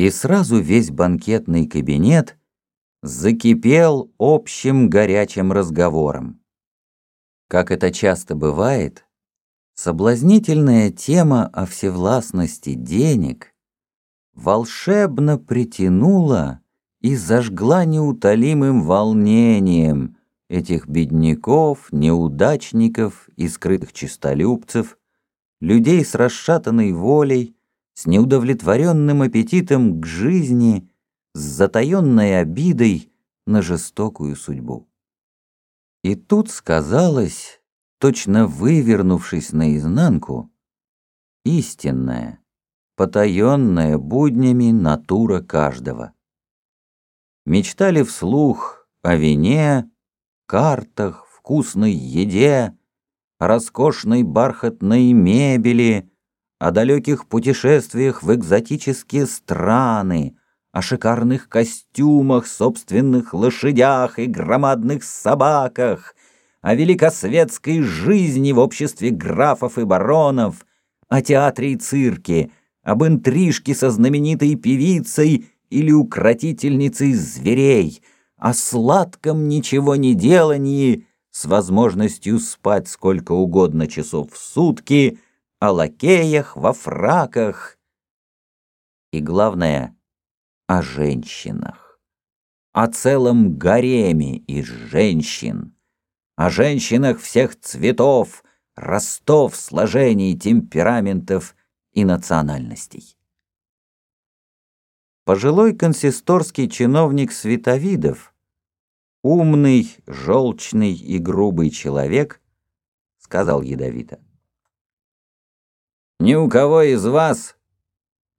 И сразу весь банкетный кабинет закипел общим горячим разговором. Как это часто бывает, соблазнительная тема о всевластности денег волшебно притянула и зажгла неутолимым волнением этих бедняков, неудачников и скрытых честолюбцев, людей с расшатанной волей, с неудовлетворенным аппетитом к жизни, с затаенной обидой на жестокую судьбу. И тут сказалось, точно вывернувшись наизнанку, истинная, потаенная буднями натура каждого. Мечтали вслух о вине, картах, вкусной еде, роскошной бархатной мебели, о далеких путешествиях в экзотические страны, о шикарных костюмах, собственных лошадях и громадных собаках, о великосветской жизни в обществе графов и баронов, о театре и цирке, об интрижке со знаменитой певицей или укротительницей зверей, о сладком ничего не делании с возможностью спать сколько угодно часов в сутки, о лакеях во фраках и, главное, о женщинах, о целом гареме из женщин, о женщинах всех цветов, ростов, сложений, темпераментов и национальностей. Пожилой консисторский чиновник Световидов, умный, желчный и грубый человек, сказал ядовито. «Ни у кого из вас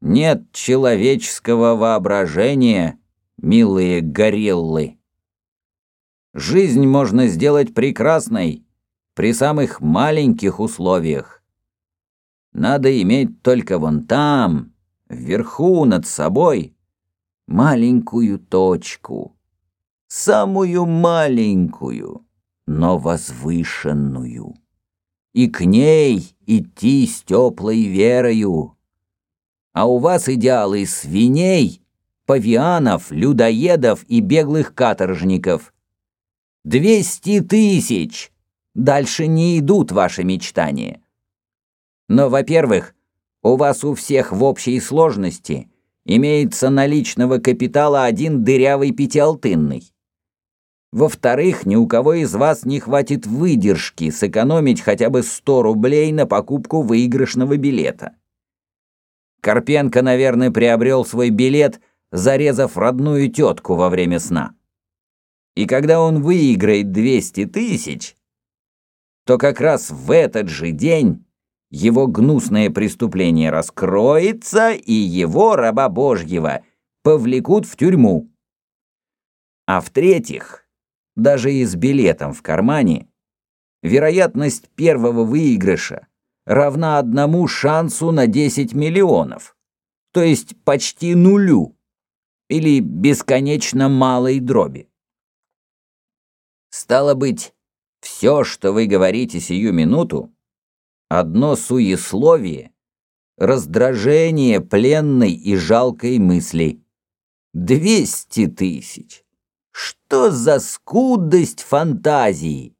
нет человеческого воображения, милые гориллы. Жизнь можно сделать прекрасной при самых маленьких условиях. Надо иметь только вон там, вверху над собой, маленькую точку, самую маленькую, но возвышенную, и к ней идти с теплой верою. А у вас идеалы свиней, павианов, людоедов и беглых каторжников. Двести тысяч! Дальше не идут ваши мечтания. Но, во-первых, у вас у всех в общей сложности имеется наличного капитала один дырявый пятиалтынный. Во-вторых, ни у кого из вас не хватит выдержки сэкономить хотя бы 100 рублей на покупку выигрышного билета. Карпенко, наверное, приобрел свой билет, зарезав родную тетку во время сна. И когда он выиграет 200 тысяч, то как раз в этот же день его гнусное преступление раскроется, и его, раба Божьего, повлекут в тюрьму. А в-третьих, даже и с билетом в кармане, вероятность первого выигрыша равна одному шансу на 10 миллионов, то есть почти нулю, или бесконечно малой дроби. Стало быть, все, что вы говорите сию минуту, одно суесловие, раздражение пленной и жалкой мысли. Двести тысяч! Что за скудость фантазии!